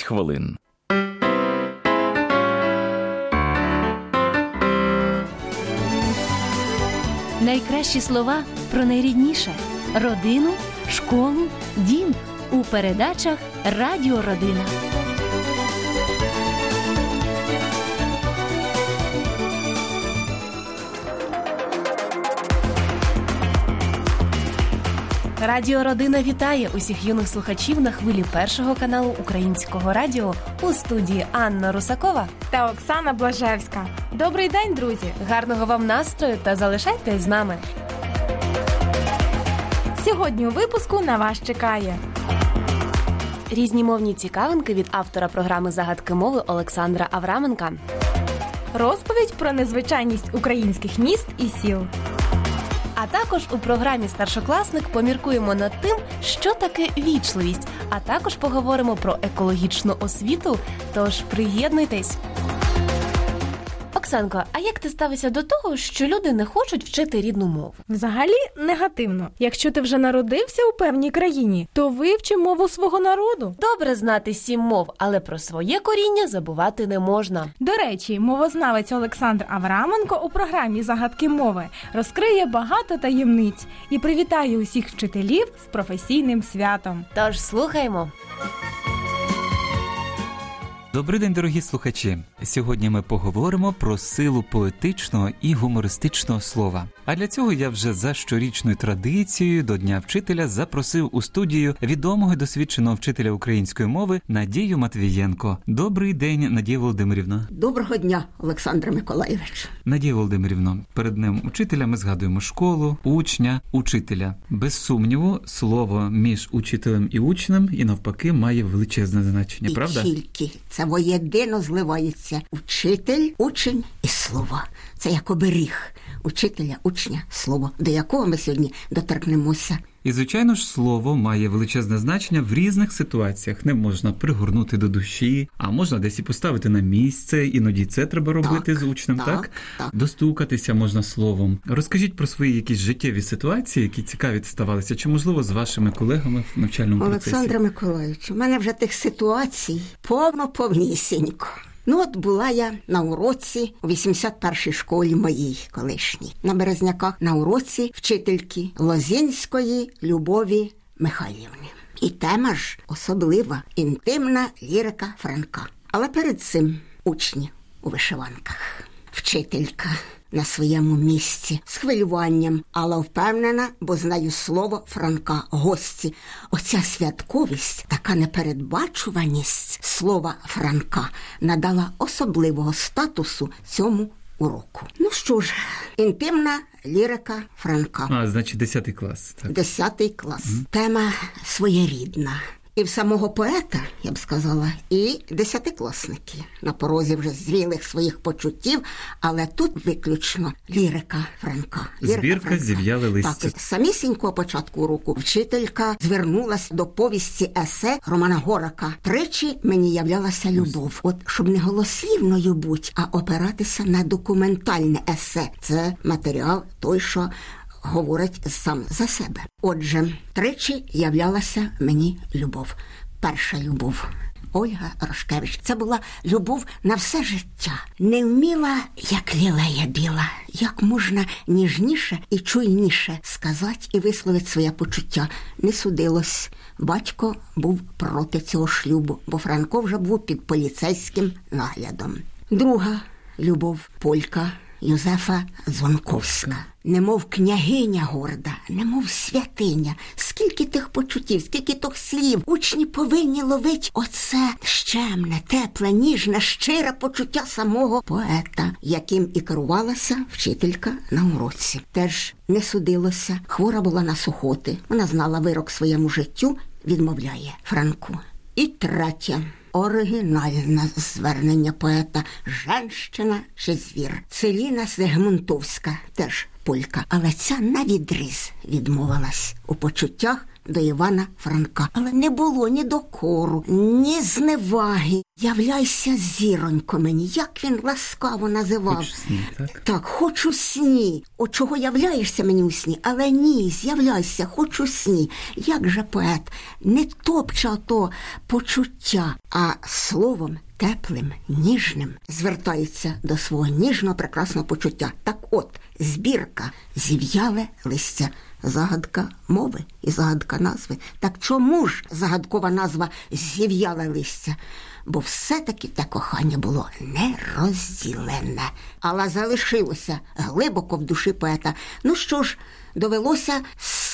хвилин. Найкращі слова про найрідніше родину, школу, дім у передачах Радіо Родина. Радіо Родина вітає усіх юних слухачів на хвилі першого каналу українського радіо у студії Анна Русакова. та Оксана Блажевська. Добрий день, друзі! Гарного вам настрою та залишайтесь з нами. Сьогодні у випуску на вас чекає Різні мовні цікавинки від автора програми Загадки мови Олександра Авраменка. розповідь про незвичайність українських міст і сіл. А також у програмі Старшокласник поміркуємо над тим, що таке вічливість, а також поговоримо про екологічну освіту. Тож приєднуйтесь. Оксанко, а як ти ставишся до того, що люди не хочуть вчити рідну мову? Взагалі негативно. Якщо ти вже народився у певній країні, то вивчи мову свого народу. Добре знати сім мов, але про своє коріння забувати не можна. До речі, мовознавець Олександр Авраменко у програмі Загадки мови розкриє багато таємниць і привітає усіх вчителів з професійним святом. Тож слухаймо. Добрий день, дорогі слухачі. Сьогодні ми поговоримо про силу поетичного і гумористичного слова. А для цього я вже за щорічною традицією до Дня вчителя запросив у студію відомого і досвідченого вчителя української мови Надію Матвієнко. Добрий день, Надія Володимирівна. Доброго дня, Олександр Миколаєвич. Надія Володимирівна, перед днем учителя ми згадуємо школу, учня, учителя. Без сумніву, слово між учителем і учнем і навпаки має величезне значення, і правда? тільки це воєдино зливається учитель, учень і слово. Це як оберіг учителя, учня, слово, до якого ми сьогодні доторкнемося. І звичайно ж, слово має величезне значення в різних ситуаціях. Не можна пригорнути до душі, а можна десь і поставити на місце. Іноді це треба робити Так, з учнем. Так, так, так. достукатися можна словом. Розкажіть про свої якісь життєві ситуації, які цікаві ставалися, чи можливо з вашими колегами в навчальному Олександр процесі. Миколаївич, у мене вже тих ситуацій повно повнісінько. Ну, от була я на уроці у 81-й школі моїй колишній на Березняках на уроці вчительки Лозінської Любові Михайлівни. І тема ж особлива інтимна лірика Франка. Але перед цим учні у вишиванках. Вчителька на своєму місці з хвилюванням, але впевнена, бо знаю слово Франка гості. Оця святковість, така непередбачуваність слова Франка надала особливого статусу цьому уроку. Ну що ж, інтимна лірика Франка. А, значить, 10 клас. Так. Десятий клас. Тема своєрідна. І в самого поета, я б сказала, і десятикласники на порозі вже зрілих своїх почуттів, але тут виключно лірика Франка. Збірка «Зів'яле листя». Так, з самісінького початку року вчителька звернулася до повісті есе Романа Горака. Тричі мені являлася любов. От щоб не голослівною бути, а опиратися на документальне есе. Це матеріал той, що говорить сам за себе. Отже, тричі являлася мені любов. Перша любов. Ольга Рошкевич, це була любов на все життя. Не вміла, як лілея біла, як можна ніжніше і чуйніше сказати і висловити своє почуття. Не судилось. Батько був проти цього шлюбу, бо Франко вже був під поліцейським наглядом. Друга любов полька Юзефа Звонковська. Немов княгиня горда, немов святиня. Скільки тих почуттів, скільки тих слів. Учні повинні ловити оце щемне, тепле, ніжне, щире почуття самого поета, яким і керувалася вчителька на уроці. Теж не судилося. Хвора була на сухоти. Вона знала вирок своєму життю, відмовляє Франку. І третє. Оригінальне звернення поета Женщина чи звір. Целіна Сегмунтовська, теж полька. Але ця навідріз відмовилась у почуттях до Івана Франка. Але не було ні докору, ні зневаги. Являйся зіронько мені, як він ласкаво називав. Хоч сні, так? Так, хоч у сні. От чого являєшся мені у сні, але ні, з'являйся, хоч у сні. Як же поет не топче то почуття, а словом теплим, ніжним звертається до свого ніжного прекрасного почуття. Так от, збірка зів'яле листя. Загадка мови і загадка назви. Так чому ж загадкова назва зів'яле листя? Бо все-таки те кохання було не розділене, але залишилося глибоко в душі поета. Ну що ж, довелося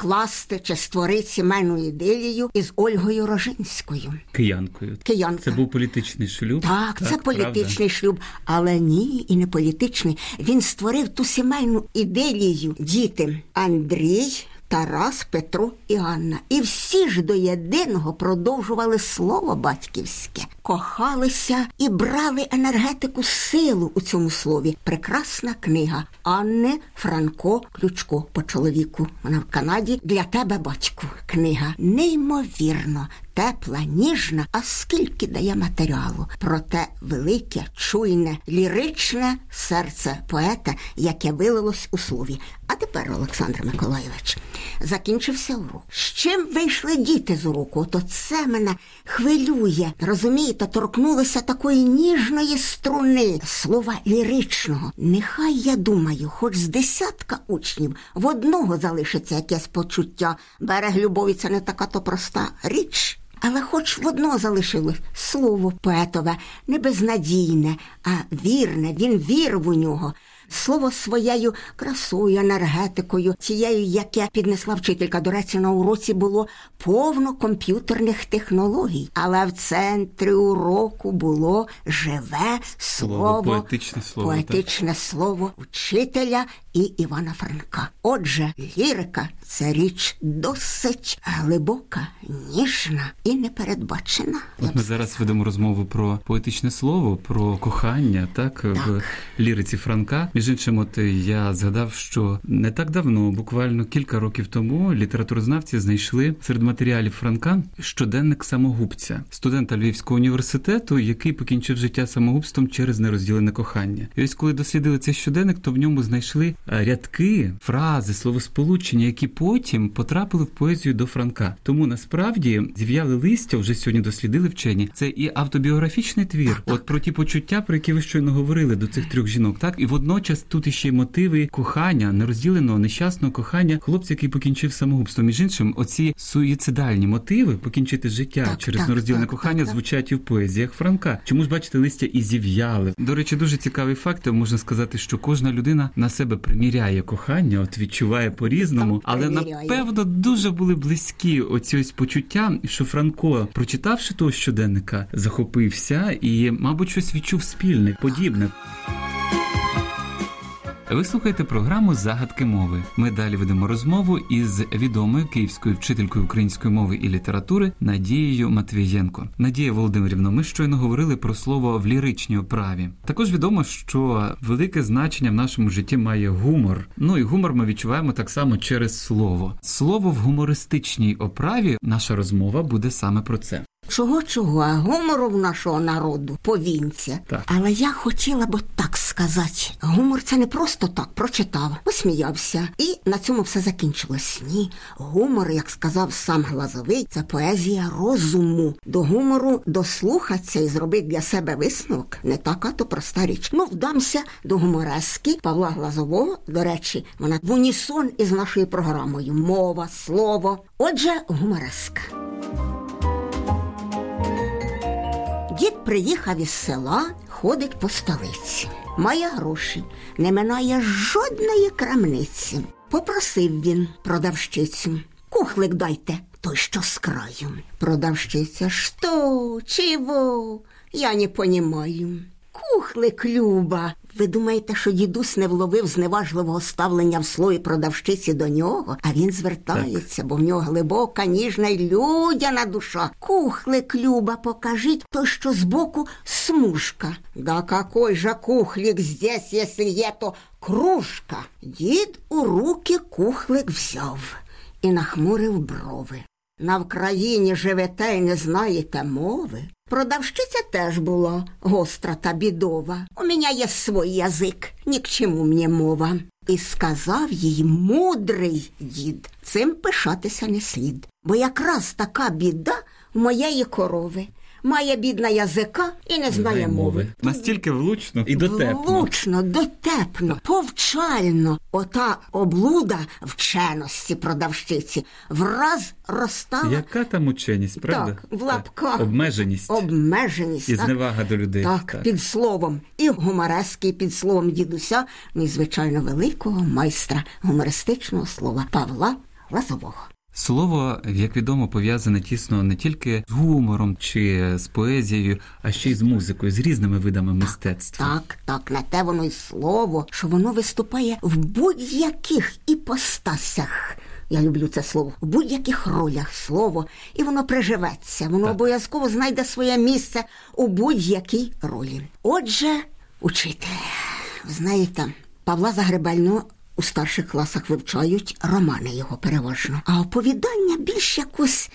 скласти чи створити сімейну ідилію із Ольгою Рожинською. Киянкою. Киянка. Це був політичний шлюб. Так, це правда? політичний шлюб, але ні, і не політичний. Він створив ту сімейну ідилію. Діти Андрій. Тарас, Петро і Анна. І всі ж до єдиного продовжували слово батьківське, кохалися і брали енергетику силу у цьому слові. Прекрасна книга Анни Франко Ключко по чоловіку. Вона в Канаді для тебе, батьку. Книга неймовірно. Тепла, ніжна, а скільки дає матеріалу про те велике, чуйне, ліричне серце поета, яке вилилось у слові. А тепер, Олександр Миколайович, закінчився урок. З чим вийшли діти з уроку? То це мене хвилює. Розумієте, торкнулися такої ніжної струни, слова ліричного. Нехай я думаю, хоч з десятка учнів в одного залишиться якесь почуття. Берег любові це не така то проста річ. Але хоч в одно залишилось слово поетове, не безнадійне, а вірне, він вірив у нього. Слово своєю красою, енергетикою, тією, яке піднесла вчителька. До речі, на уроці було повно комп'ютерних технологій, але в центрі уроку було живе слово, Слово, поетичне слово, поетичне слово вчителя і Івана Франка. Отже, лірика це річ досить глибока, ніжна і непередбачена. От ми зараз ведемо розмову про поетичне слово, про кохання, так, в ліриці Франка. Між іншим, от я згадав, що не так давно, буквально кілька років тому, літературознавці знайшли серед матеріалів Франка щоденник самогубця, студента Львівського університету, який покінчив життя самогубством через нерозділене кохання. І ось коли дослідили цей щоденник, то в ньому знайшли рядки, фрази, словосполучення, які потім потрапили в поезію до Франка. Тому насправді зів'яли листя, вже сьогодні дослідили вчені. Це і автобіографічний твір, от про ті почуття, про які ви щойно говорили до цих трьох жінок, так і водночас тут іще й мотиви кохання, нерозділеного нещасного кохання хлопця, який покінчив самогубство. Між іншим, оці суїцидальні мотиви покінчити життя Так, через так, нерозділене так, кохання звучать і в поезіях Франка. Чому ж бачите, листя і зів'яли? До речі, дуже цікавий факт. Можна сказати, що кожна людина на себе приміряє кохання, от відчуває по-різному, але приміряє. напевно дуже були близькі оці ось почуття, що Франко, прочитавши того щоденника, захопився і, мабуть, щось відчув спільне, подібне. Ви слухаєте програму Загадки мови. Ми далі ведемо розмову із відомою київською вчителькою української мови і літератури Надією Матвієнко. Надія Володимирівна, ми щойно говорили про слово в ліричній оправі. Також відомо, що велике значення в нашому житті має гумор. Ну і гумор ми відчуваємо так само через слово. Слово в гумористичній оправі. Наша розмова буде саме про це. Чого чого, а гумору в нашого народу повінця. Так. Але я хотіла б так сказати. Гумор це не просто так прочитав, посміявся, і на цьому все закінчилось. Ні, гумор, як сказав сам Глазовий, це поезія розуму. До гумору дослухатися і зробити для себе висновок не така то проста річ. Ну, вдамся до гуморески Павла Глазового. До речі, вона в унісон із нашою програмою. Мова, слово. Отже, гумореска. Дід приїхав із села, ходить по столиці. Має гроші, не минає жодної крамниці. Попросив він продавщицю. Кухлик дайте, той що з краю. Продавщиця, що, чого? Я не понімаю. Кухлик, Люба. Ви думаєте, що дідусь не вловив зневажливого ставлення в слові продавщиці до нього, а він звертається, бо в нього глибока, ніжна й людяна душа. Кухлик, Люба, покажіть то, що збоку смужка. Да какой же кухлик здесь, если є то кружка? Дід у руки кухлик взяв і нахмурив брови. На Вкраїні живете й не знаєте мови. Продавщиця теж була гостра та бідова. У мене є свій язик, ні к чому мені мова. І сказав їй мудрий дід, цим пишатися не слід. Бо якраз така біда в моєї корови. Має бідна язика і не знає мови. Настільки влучно і дотепно. Влучно, дотепно, повчально. Ота облуда вченості продавщиці враз розстала Яка там ученість, правда? Так, в лапках. Обмеженість обмеженість. і так. зневага до людей. Так, під словом і гуморески, під словом дідуся, ну і звичайно великого майстра гумористичного слова Павла Лазового. Слово, як відомо, пов'язане тісно не тільки з гумором чи з поезією, а ще й з музикою, з різними видами мистецтва. Так, так, на те воно й слово, що воно виступає в будь-яких іпостасях. Я люблю це слово в будь-яких ролях слово, і воно приживеться. Воно Так. обов'язково знайде своє місце у будь-якій ролі. Отже, учитель, знаєте, Павла Загребельного у старших класах вивчають романи його переважно, а оповідання більш якось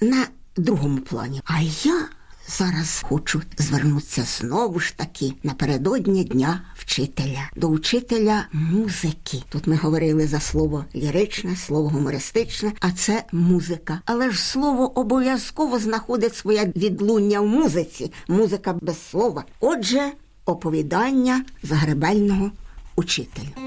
на другому плані. А я зараз хочу звернутися знову ж таки напередодні дня вчителя до учителя музики. Тут ми говорили за слово ліричне, слово гумористичне, а це музика. Але ж слово обов'язково знаходить своє відлуння в музиці. Музика без слова. Отже, оповідання загребельного учителя.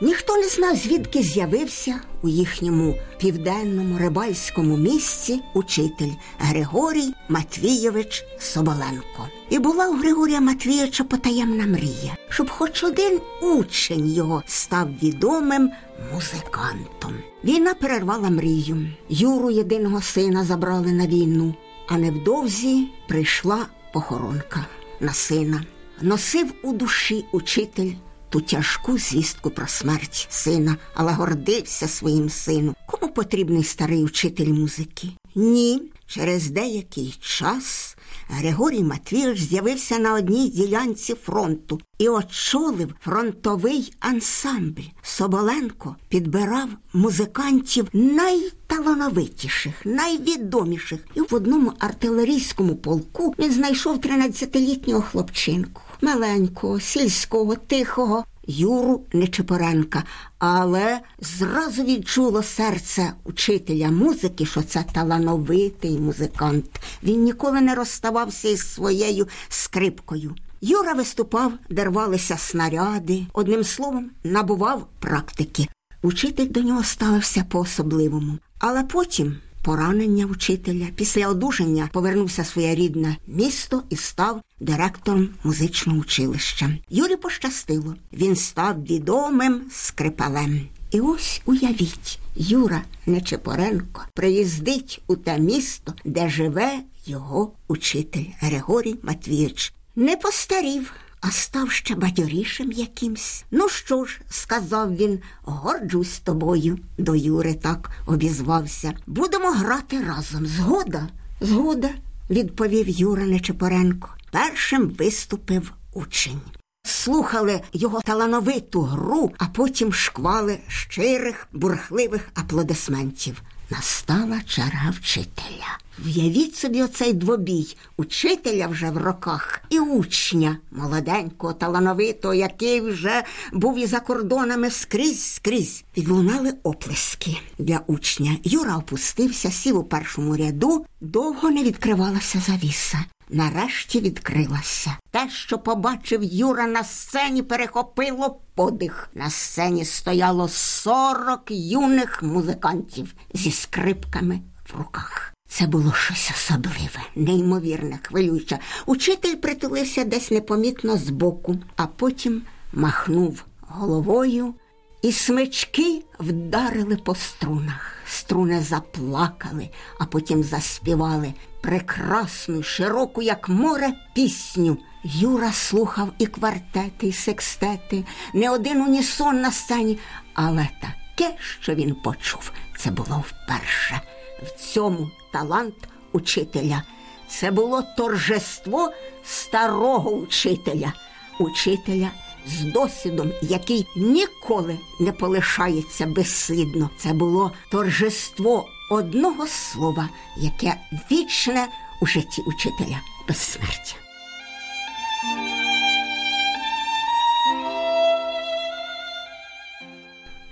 Ніхто не знав, звідки з'явився у їхньому південному рибальському місці учитель Григорій Матвійович Соболенко. І була у Григорія Матвійовича потаємна мрія, щоб хоч один учень його став відомим музикантом. Війна перервала мрію. Юру, єдиного сина, забрали на війну, а невдовзі прийшла похоронка на сина. Носив у душі учитель ту тяжку звістку про смерть сина, але гордився своїм сином. Кому потрібний старий учитель музики? Ні. Через деякий час Григорій Матвійович з'явився на одній ділянці фронту і очолив фронтовий ансамбль. Соболенко підбирав музикантів найталановитіших, найвідоміших. І в одному артилерійському полку він знайшов 13-літнього хлопчинку, маленького, сільського, тихого. Юру Нечипоренка, але зразу відчуло серце учителя музики, що це талановитий музикант. Він ніколи не розставався із своєю скрипкою. Юра виступав, де рвалися снаряди, одним словом, набував практики. Учитель до нього ставився по-особливому. Але потім поранення учителя після одужання повернувся в своє рідне місто і став директором музичного училища. Юрі пощастило. Він став відомим скрипалем. І ось уявіть, Юра Нечепоренко приїздить у те місто, де живе його учитель Григорій Матвійович. Не постарів, а став ще бадьорішим якимсь. Ну що ж, сказав він, горджусь тобою. До Юри так обізвався. Будемо грати разом. Згода? Згода, відповів Юра Нечепоренко. Першим виступив учень. Слухали його талановиту гру, а потім шквали щирих, бурхливих аплодисментів. Настала черга вчителя. В'явіть собі оцей двобій учителя вже в роках і учня молоденького, талановитого, який вже був і за кордонами скрізь скрізь. Відлунали оплески для учня. Юра опустився, сів у першому ряду, довго не відкривалася завіса. Нарешті відкрилася. Те, що побачив Юра на сцені, перехопило подих. На сцені стояло сорок юних музикантів зі скрипками в руках. Це було щось особливе, неймовірне, хвилююче. Учитель притулився десь непомітно збоку, а потім махнув головою, і смички вдарили по струнах. Струни заплакали, а потім заспівали прекрасну, широку, як море, пісню. Юра слухав і квартети, і секстети, не один унісон на сцені, але таке, що він почув, це було вперше. В цьому талант учителя. Це було торжество старого учителя, учителя з досвідом, який ніколи не полишається безслідно. Це було торжество одного слова, яке вічне у житті учителя безсмертя.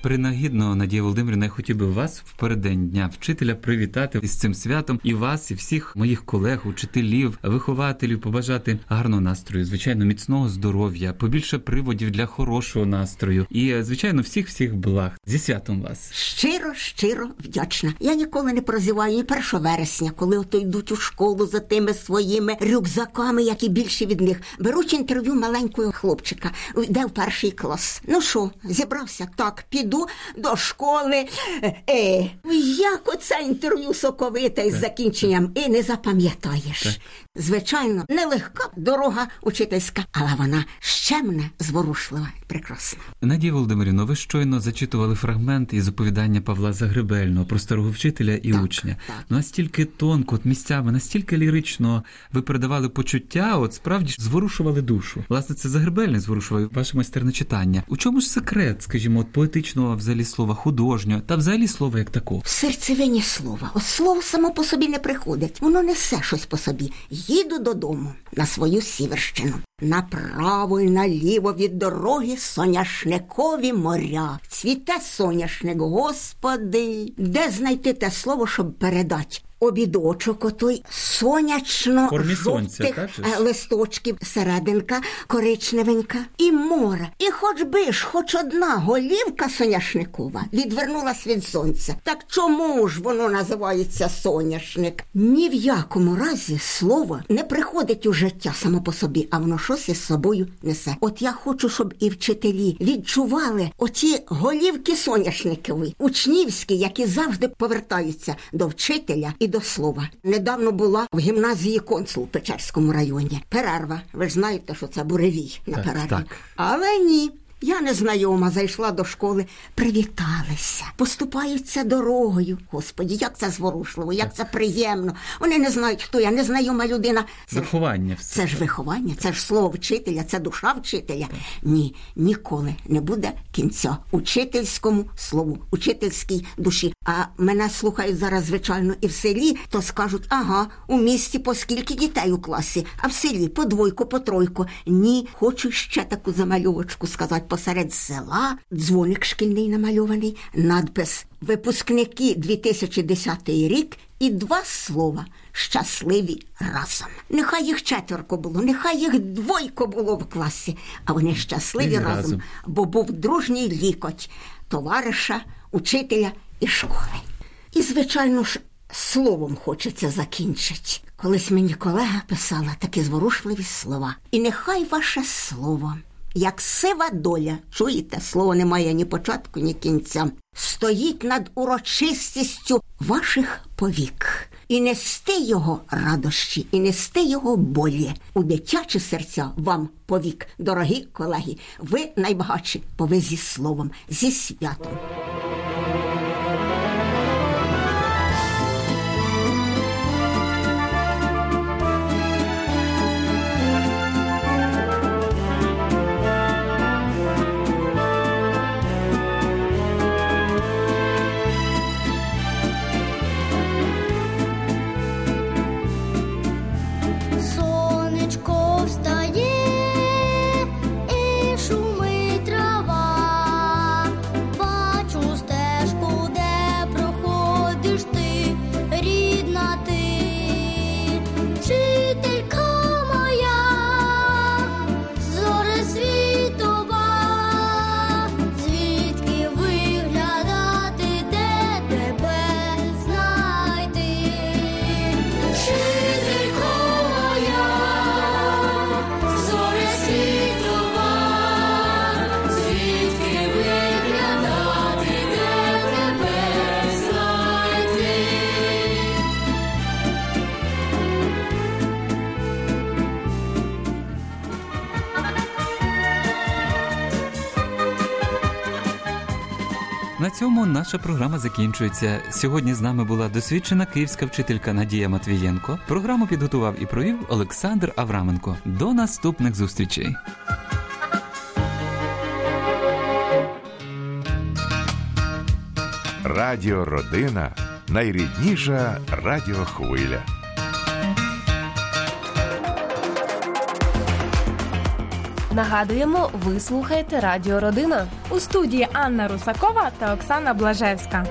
Принагідно, Надія Володимирівна, я хотів би вас в переддень дня вчителя привітати із цим святом і вас, і всіх моїх колег, учителів, вихователів, побажати гарного настрою, звичайно, міцного здоров'я, побільше приводів для хорошого настрою і, звичайно, всіх всіх благ. Зі святом вас. Щиро, щиро вдячна. Я ніколи не прозиваю і 1 вересня, коли ото йдуть у школу за тими своїми рюкзаками, як і більше від них. Беруть інтерв'ю маленького хлопчика, йде в перший клас. Ну що, зібрався? Так, піду до школи. Е, як оце інтерв'ю соковите із закінченням і не запам'ятаєш. Звичайно, нелегка дорога учительська, але вона щемна, зворушлива, прекрасна. Надія Володимирівна, ви щойно зачитували фрагмент із оповідання Павла Загребельного про старого вчителя і Так, учня. так. Ну, Настільки тонко, от місцями, настільки лірично ви передавали почуття, от справді зворушували душу. Власне, це Загребельний зворушував ваше майстерне читання. У чому ж секрет, скажімо, от поетичного взагалі слова, художньо та взагалі слова як такого? Серцевині слова. От слово само по собі не приходить. Воно несе щось по собі. Їду додому на свою сіверщину. Направо і наліво від дороги соняшникові моря. Цвіте соняшник, господи. Де знайти те слово, щоб передати? Обідочок, отой сонячно жовтих е, листочків, серединка коричневенька, і море. І хоч би ж, хоч одна голівка соняшникова відвернулась від сонця. Так чому ж воно називається соняшник? Ні в якому разі слово не приходить у життя само по собі, а воно щось із собою несе. От я хочу, щоб і вчителі відчували оті голівки соняшникові, учнівські, які завжди повертаються до вчителя і до слова. Недавно була в гімназії консул в Печерському районі. Перерва. Ви ж знаєте, що це буревій на Так, перерві. так. Але ні. Я незнайома зайшла до школи, привіталися, поступаються дорогою. Господі, як це зворушливо, як це приємно. Вони не знають, хто я, незнайома людина. Це Виховання все. це ж виховання, це ж слово вчителя, це душа вчителя. Ні, ніколи не буде кінця учительському слову, учительській душі. А мене слухають зараз, звичайно, і в селі, то скажуть, ага, у місті по скільки дітей у класі, а в селі по двойку, по тройку. Ні, хочу ще таку замальовочку сказати. Посеред села дзвоник шкільний намальований, надпис Випускники 2010 рік і два слова щасливі разом. Нехай їх четверко було, нехай їх двойко було в класі, а вони щасливі разом, разом. бо був дружній лікоть товариша, учителя і школи. І, звичайно ж, словом хочеться закінчити. Колись мені колега писала такі зворушливі слова. І нехай ваше слово, як сива доля, чуєте, слово не має ні початку, ні кінця, стоїть над урочистістю ваших повік. І нести його радощі, і нести його болі у дитячі серця вам повік, дорогі колеги. Ви найбагатші, бо ви зі словом, зі святом. На цьому наша програма закінчується. Сьогодні з нами була досвідчена київська вчителька Надія Матвієнко. Програму підготував і провів Олександр Авраменко. До наступних зустрічей. Радіо Родина найрідніша радіохвиля. Нагадуємо, ви слухаєте Радіо Родина. У студії Анна Русакова та Оксана Блажевська.